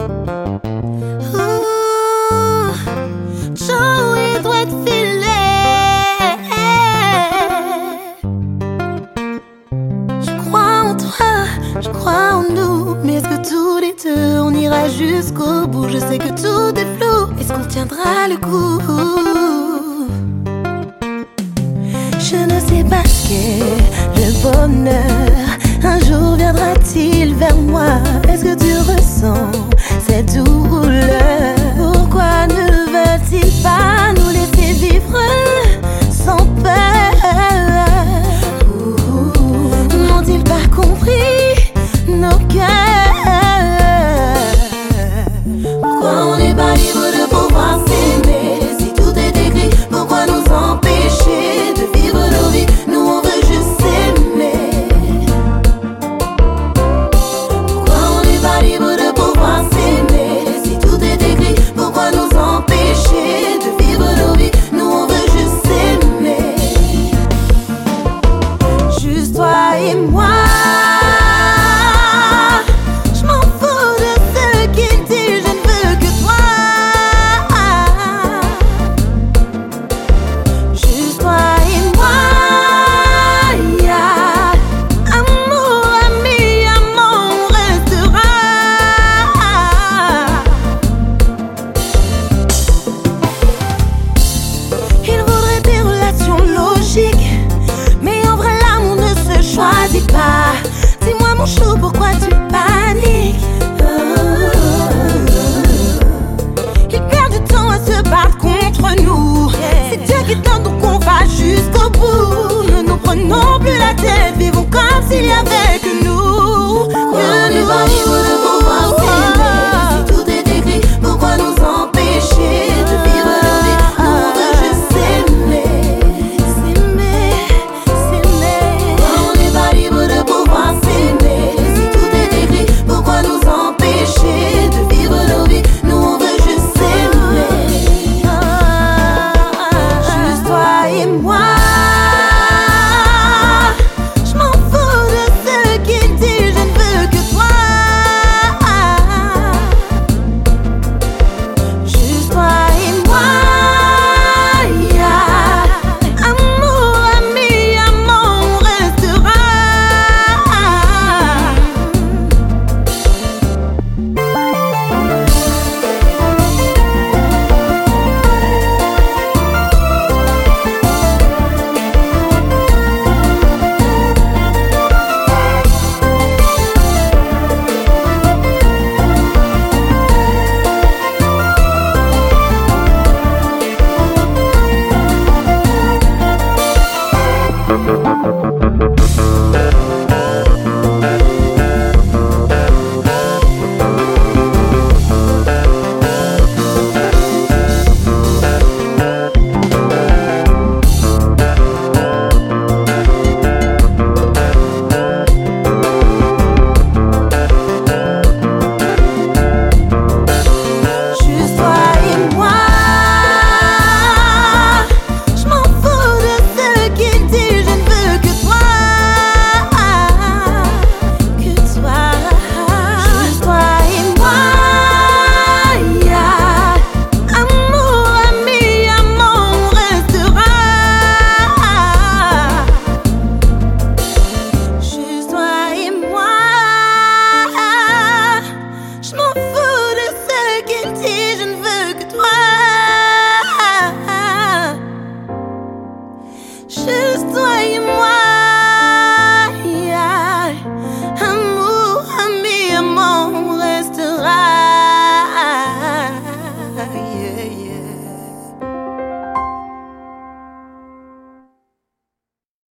Ah, je crois en toi, je crois en nous, mais est-ce que tous les deux on ira jusqu'au bout? Je sais que tout est flou, est-ce qu'on tiendra le coup? Je ne sais pas she's